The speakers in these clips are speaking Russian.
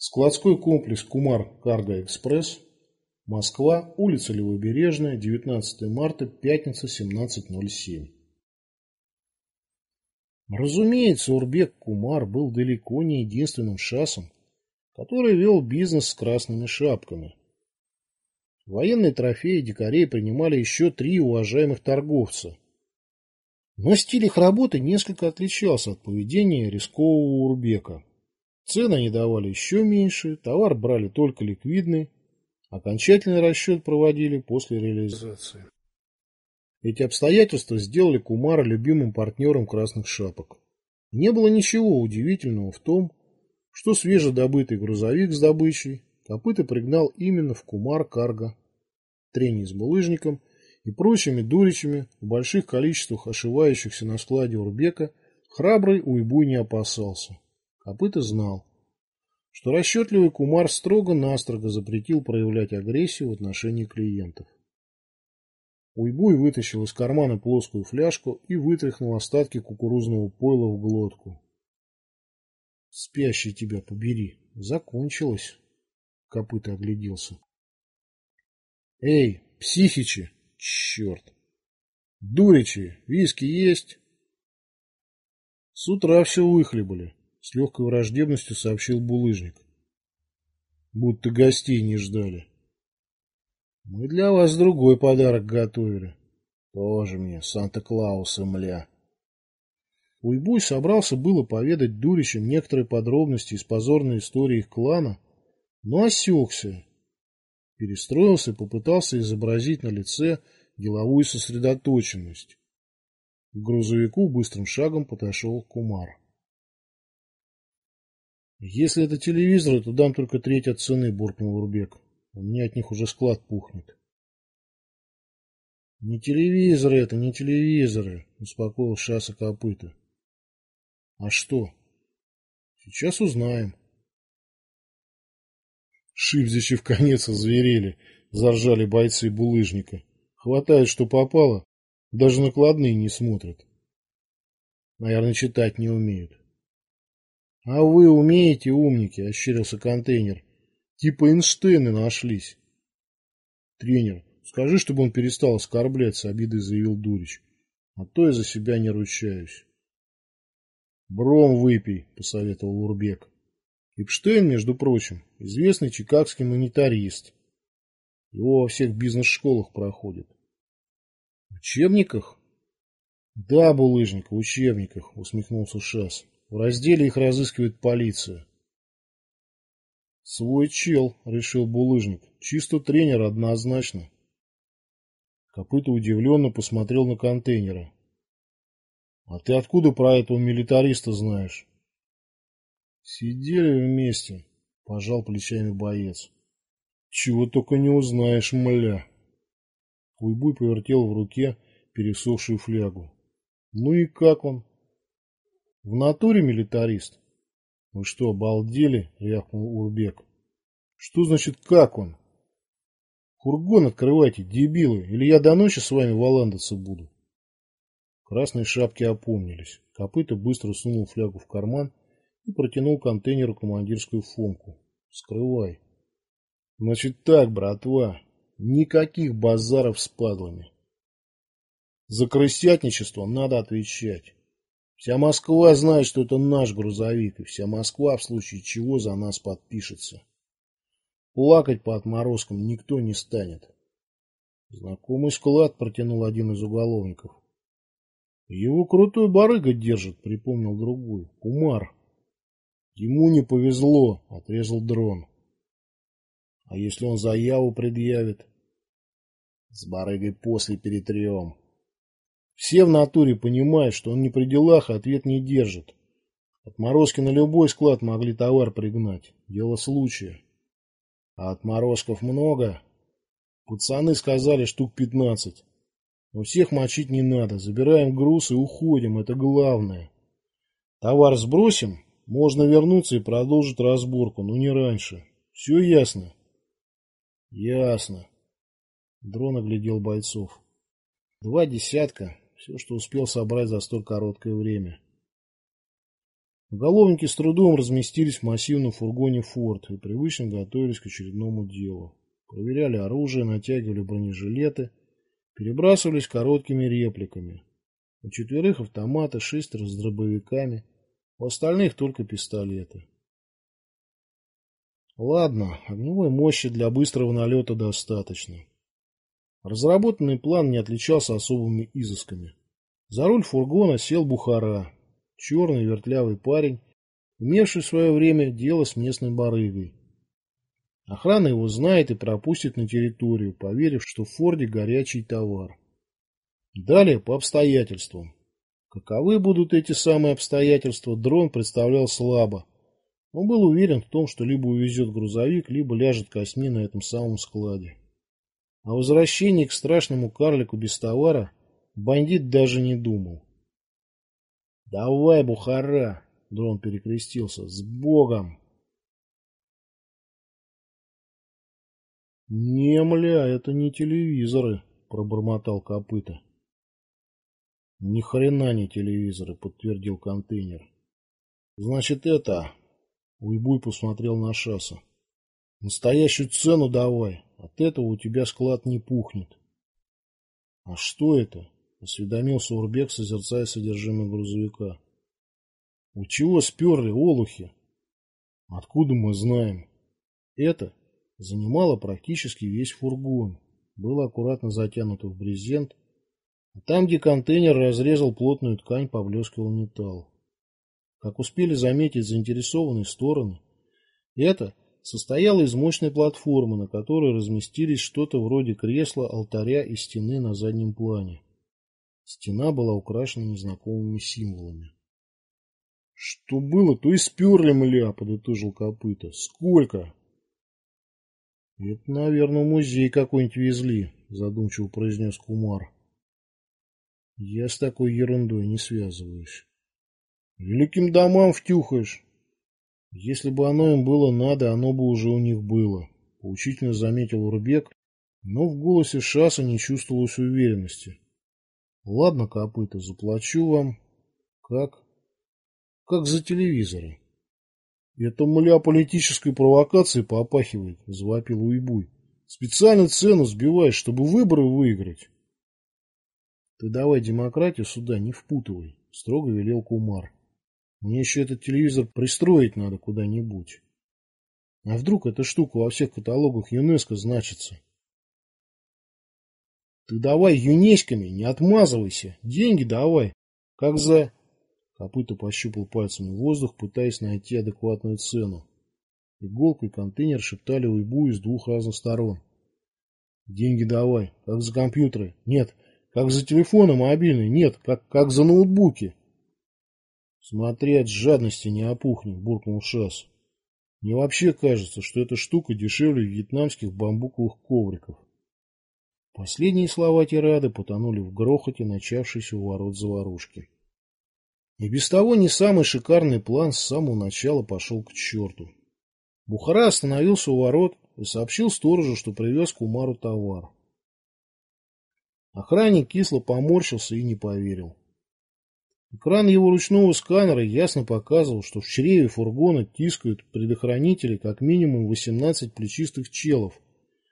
Складской комплекс «Кумар Карго Экспресс», Москва, улица Левобережная, 19 марта, пятница, 17.07. Разумеется, Урбек Кумар был далеко не единственным шасом, который вел бизнес с красными шапками. Военные трофеи дикарей принимали еще три уважаемых торговца. Но стиль их работы несколько отличался от поведения рискового Урбека. Цены они давали еще меньше, товар брали только ликвидный, окончательный расчет проводили после реализации. Эти обстоятельства сделали Кумара любимым партнером красных шапок. Не было ничего удивительного в том, что свежедобытый грузовик с добычей копыта пригнал именно в Кумар Карго. Трений с булыжником и прочими дуричами в больших количествах ошивающихся на складе Урбека храбрый уйбуй не опасался. Копыта знал, что расчетливый кумар строго-настрого запретил проявлять агрессию в отношении клиентов. Уйбуй вытащил из кармана плоскую фляжку и вытряхнул остатки кукурузного пойла в глотку. «Спящий тебя побери! Закончилось!» Копыта огляделся. «Эй, психичи! Черт! Дуричи, виски есть?» С утра все выхлебали. С легкой враждебностью сообщил булыжник. Будто гостей не ждали. Мы для вас другой подарок готовили. Тоже мне, Санта-Клауса, мля. Уйбуй собрался было поведать дурищам некоторые подробности из позорной истории их клана, но осекся. Перестроился и попытался изобразить на лице деловую сосредоточенность. К грузовику быстрым шагом подошел Кумар. Если это телевизоры, то дам только треть от цены, буркнул Урбек. У меня от них уже склад пухнет. Не телевизоры это, не телевизоры, успокоил Шаса копыта. А что? Сейчас узнаем. Шибзичи в конец озверели, заржали бойцы булыжника. Хватает, что попало, даже накладные не смотрят. Наверное, читать не умеют. А вы умеете, умники, ощерился контейнер. Типа Эйнштейны нашлись. Тренер, скажи, чтобы он перестал оскорбляться, обидой заявил Дурич. А то я за себя не ручаюсь. Бром выпей, посоветовал Урбек. Эпштейн, между прочим, известный чикагский монетарист. Его во всех бизнес-школах проходит. В учебниках? Да, булыжник, в учебниках, усмехнулся Шас. В разделе их разыскивает полиция. Свой чел, решил булыжник. Чисто тренер однозначно. Копыто удивленно посмотрел на контейнера. А ты откуда про этого милитариста знаешь? Сидели вместе, пожал плечами боец. Чего только не узнаешь, мля. Уйбуй повертел в руке пересохшую флягу. Ну и как он? В натуре милитарист? Вы что, обалдели? Рявкнул Урбек. Что значит как он? Фургон открывайте, дебилы, или я до ночи с вами валандаться буду. Красные шапки опомнились. Копыта быстро сунул флягу в карман и протянул контейнеру командирскую фомку. Скрывай. Значит так, братва, никаких базаров с падлами. За крысятничество надо отвечать. Вся Москва знает, что это наш грузовик, и вся Москва в случае чего за нас подпишется. Плакать по отморозкам никто не станет. Знакомый склад протянул один из уголовников. Его крутой барыга держит, припомнил другой. Кумар. Ему не повезло, отрезал дрон. А если он заяву предъявит? С барыгой после перетрем. Все в натуре понимают, что он не при делах, а ответ не держит. Отморозки на любой склад могли товар пригнать. Дело случая. А отморозков много. Пацаны сказали штук пятнадцать. Но всех мочить не надо. Забираем груз и уходим. Это главное. Товар сбросим, можно вернуться и продолжить разборку, но не раньше. Все ясно? Ясно. Дрон оглядел бойцов. Два десятка, все, что успел собрать за столь короткое время. Уголовники с трудом разместились в массивном фургоне «Форд» и привычно готовились к очередному делу. Проверяли оружие, натягивали бронежилеты, перебрасывались короткими репликами. У четверых автоматы, шестеро с дробовиками, у остальных только пистолеты. Ладно, огневой мощи для быстрого налета достаточно. Разработанный план не отличался особыми изысками. За руль фургона сел Бухара, черный вертлявый парень, имевший в свое время дело с местной барыгой. Охрана его знает и пропустит на территорию, поверив, что в Форде горячий товар. Далее по обстоятельствам. Каковы будут эти самые обстоятельства, дрон представлял слабо, он был уверен в том, что либо увезет грузовик, либо ляжет косми на этом самом складе. О возвращении к страшному карлику без товара бандит даже не думал. «Давай, Бухара!» — дрон перекрестился. «С Богом!» «Не, мля, это не телевизоры», — пробормотал копыта. «Ни хрена не телевизоры», — подтвердил контейнер. «Значит, это...» Уйбуй посмотрел на Шаса. Настоящую цену давай. От этого у тебя склад не пухнет. А что это? Осведомился Урбек, созерцая содержимое грузовика. У чего сперли олухи? Откуда мы знаем? Это занимало практически весь фургон. Было аккуратно затянуто в брезент, а там, где контейнер разрезал плотную ткань, поблескивал металл. Как успели заметить заинтересованные стороны, это состояло из мощной платформы, на которой разместились что-то вроде кресла, алтаря и стены на заднем плане. Стена была украшена незнакомыми символами. — Что было, то и сперли, мля, — подытожил копыта. — Сколько? — Это, наверное, музей какой-нибудь везли, — задумчиво произнес Кумар. — Я с такой ерундой не связываюсь. Великим домам втюхаешь. Если бы оно им было надо, оно бы уже у них было, поучительно заметил Урбек, но в голосе Шаса не чувствовалось уверенности. Ладно, копыта, заплачу вам. Как? Как за телевизоры. Это мля политической провокации попахивает, завопил Уйбуй. Специально цену сбиваешь, чтобы выборы выиграть. Ты давай демократию сюда не впутывай, строго велел Кумар. Мне еще этот телевизор пристроить надо куда-нибудь. А вдруг эта штука во всех каталогах ЮНЕСКО значится? Ты давай юнеськами, не отмазывайся. Деньги давай. Как за... Копыта пощупал пальцами воздух, пытаясь найти адекватную цену. Иголка и контейнер шептали уйбу из двух разных сторон. Деньги давай. Как за компьютеры? Нет. Как за телефоны мобильные? Нет. Как, как за ноутбуки? Смотри, от жадности не опухнет, буркнул Шас. Мне вообще кажется, что эта штука дешевле вьетнамских бамбуковых ковриков. Последние слова тирады потонули в грохоте, начавшейся у ворот заварушки. И без того не самый шикарный план с самого начала пошел к черту. Бухара остановился у ворот и сообщил сторожу, что привез Кумару товар. Охранник кисло поморщился и не поверил. Экран его ручного сканера ясно показывал, что в чреве фургона тискают предохранители как минимум 18 плечистых челов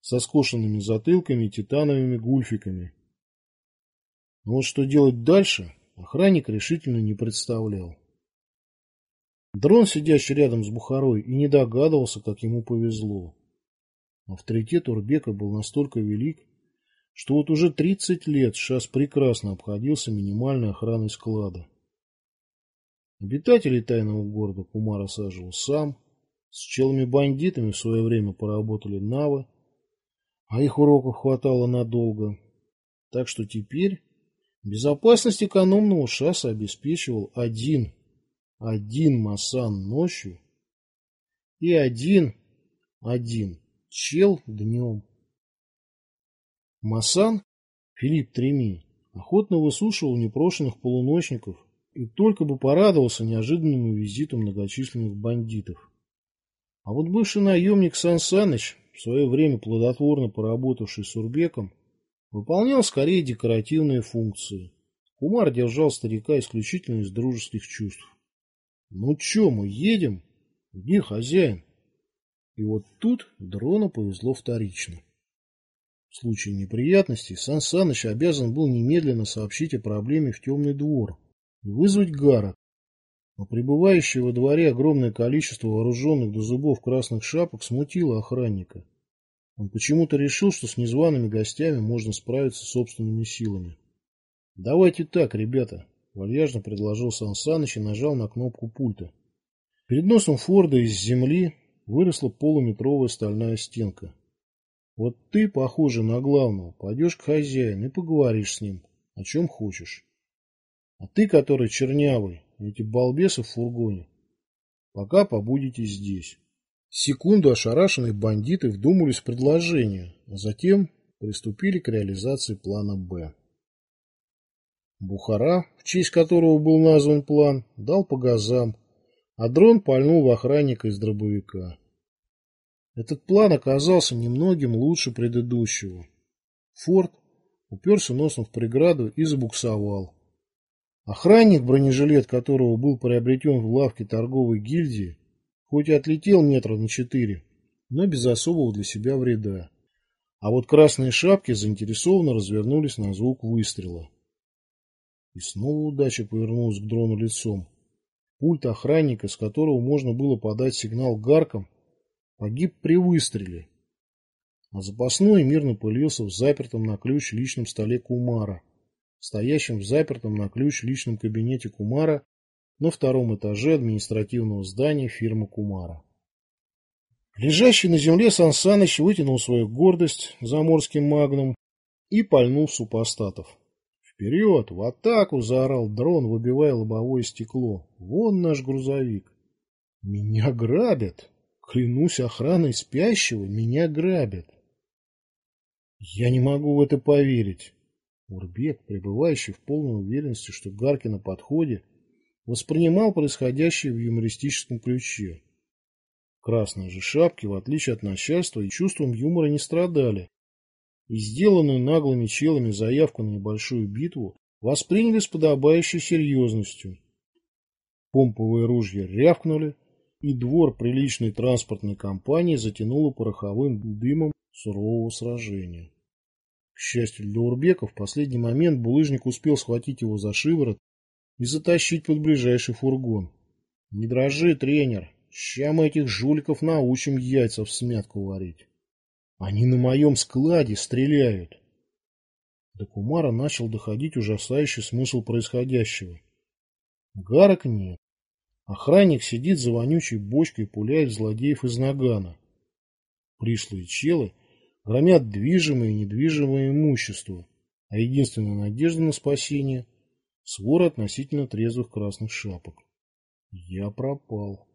со скошенными затылками и титановыми гульфиками. Но вот что делать дальше, охранник решительно не представлял. Дрон, сидящий рядом с Бухарой, и не догадывался, как ему повезло. Авторитет Урбека был настолько велик, что вот уже 30 лет ШАС прекрасно обходился минимальной охраной склада. Обитателей тайного города Кумар осаживал сам, с челами-бандитами в свое время поработали навы, а их уроков хватало надолго. Так что теперь безопасность экономного ШАСа обеспечивал один, один Масан ночью и один, один чел днем. Масан, Филипп Треми, охотно высушивал непрошенных полуночников и только бы порадовался неожиданному визиту многочисленных бандитов. А вот бывший наемник Сан Саныч, в свое время плодотворно поработавший с Урбеком, выполнял скорее декоративные функции. Кумар держал старика исключительно из дружеских чувств. Ну чё, мы едем? Где хозяин? И вот тут дрону повезло вторично. В случае неприятностей Сан Саныч обязан был немедленно сообщить о проблеме в темный двор и вызвать Гара. Но пребывающее во дворе огромное количество вооруженных до зубов красных шапок смутило охранника. Он почему-то решил, что с незваными гостями можно справиться собственными силами. «Давайте так, ребята», — вальяжно предложил Сан Саныч и нажал на кнопку пульта. Перед носом Форда из земли выросла полуметровая стальная стенка. Вот ты, похоже на главного, пойдешь к хозяину и поговоришь с ним, о чем хочешь. А ты, который чернявый, эти балбесы в фургоне, пока побудете здесь. Секунду ошарашенные бандиты вдумались в предложение, а затем приступили к реализации плана «Б». Бухара, в честь которого был назван план, дал по газам, а дрон пальнул в охранника из дробовика. Этот план оказался немногим лучше предыдущего. Форд уперся носом в преграду и забуксовал. Охранник, бронежилет которого был приобретен в лавке торговой гильдии, хоть и отлетел метра на четыре, но без особого для себя вреда. А вот красные шапки заинтересованно развернулись на звук выстрела. И снова удача повернулась к дрону лицом. Пульт охранника, с которого можно было подать сигнал гаркам, погиб при выстреле. А запасной мирно пылился в запертом на ключ личном столе Кумара, стоящем в запертом на ключ личном кабинете Кумара на втором этаже административного здания фирмы Кумара. Лежащий на земле Сан Саныч вытянул свою гордость заморским магном и пальнул супостатов. «Вперед! В атаку!» — заорал дрон, выбивая лобовое стекло. «Вон наш грузовик!» «Меня грабят! Клянусь охраной спящего, меня грабят!» «Я не могу в это поверить!» Урбек, пребывающий в полной уверенности, что Гарки на подходе, воспринимал происходящее в юмористическом ключе. Красные же шапки, в отличие от начальства, и чувством юмора не страдали, и сделанную наглыми челами заявку на небольшую битву восприняли с подобающей серьезностью. Помповые ружья рявкнули, и двор приличной транспортной компании затянуло пороховым дымом сурового сражения. К счастью для Урбека, в последний момент булыжник успел схватить его за шиворот и затащить под ближайший фургон. «Не дрожи, тренер, ща мы этих жуликов научим яйца в смятку варить». Они на моем складе стреляют. До Кумара начал доходить ужасающий смысл происходящего. Гарок нет. Охранник сидит за вонючей бочкой и пуляет злодеев из нагана. Пришлые челы громят движимое и недвижимое имущество, а единственная надежда на спасение — свора относительно трезвых красных шапок. Я пропал.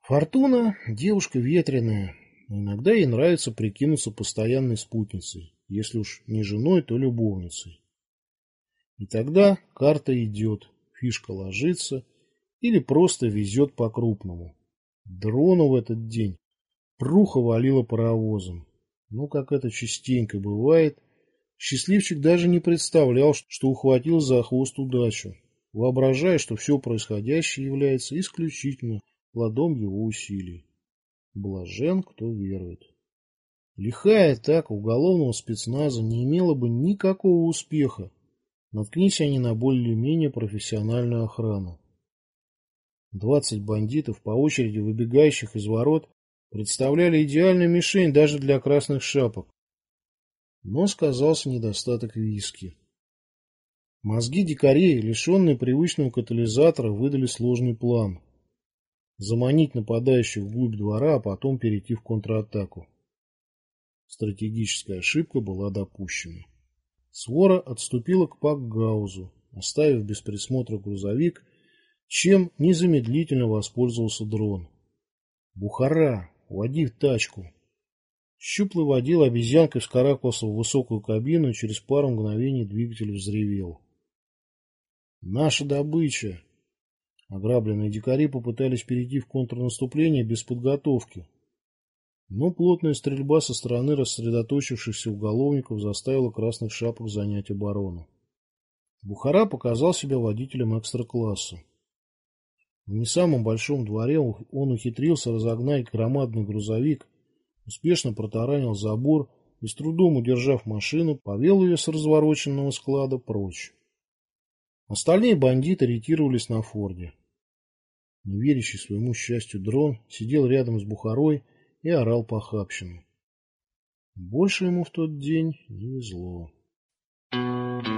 Фортуна — девушка ветреная, иногда ей нравится прикинуться постоянной спутницей, если уж не женой, то любовницей. И тогда карта идет, фишка ложится или просто везет по-крупному. Дрону в этот день пруха валила паровозом. Ну, как это частенько бывает, счастливчик даже не представлял, что ухватил за хвост удачу, воображая, что все происходящее является исключительно плодом его усилий. Блажен, кто верует. Лихая атака уголовного спецназа не имела бы никакого успеха, наткнись они на более-менее профессиональную охрану. Двадцать бандитов, по очереди выбегающих из ворот, представляли идеальную мишень даже для красных шапок. Но сказался недостаток виски. Мозги дикарей, лишенные привычного катализатора, выдали сложный план заманить нападающих вглубь двора, а потом перейти в контратаку. Стратегическая ошибка была допущена. Свора отступила к Пакгаузу, оставив без присмотра грузовик, чем незамедлительно воспользовался дрон. «Бухара! Води в тачку!» Щуплый водил обезьянкой вскарабкался в высокую кабину и через пару мгновений двигатель взревел. «Наша добыча!» Ограбленные дикари попытались перейти в контрнаступление без подготовки. Но плотная стрельба со стороны рассредоточившихся уголовников заставила красных шапок занять оборону. Бухара показал себя водителем экстра-класса. В не самом большом дворе он ухитрился разогнать громадный грузовик, успешно протаранил забор и, с трудом удержав машину, повел ее с развороченного склада прочь. Остальные бандиты ретировались на форде. Не верящий своему счастью дрон сидел рядом с Бухарой и орал похабщину. Больше ему в тот день не везло. Thank you.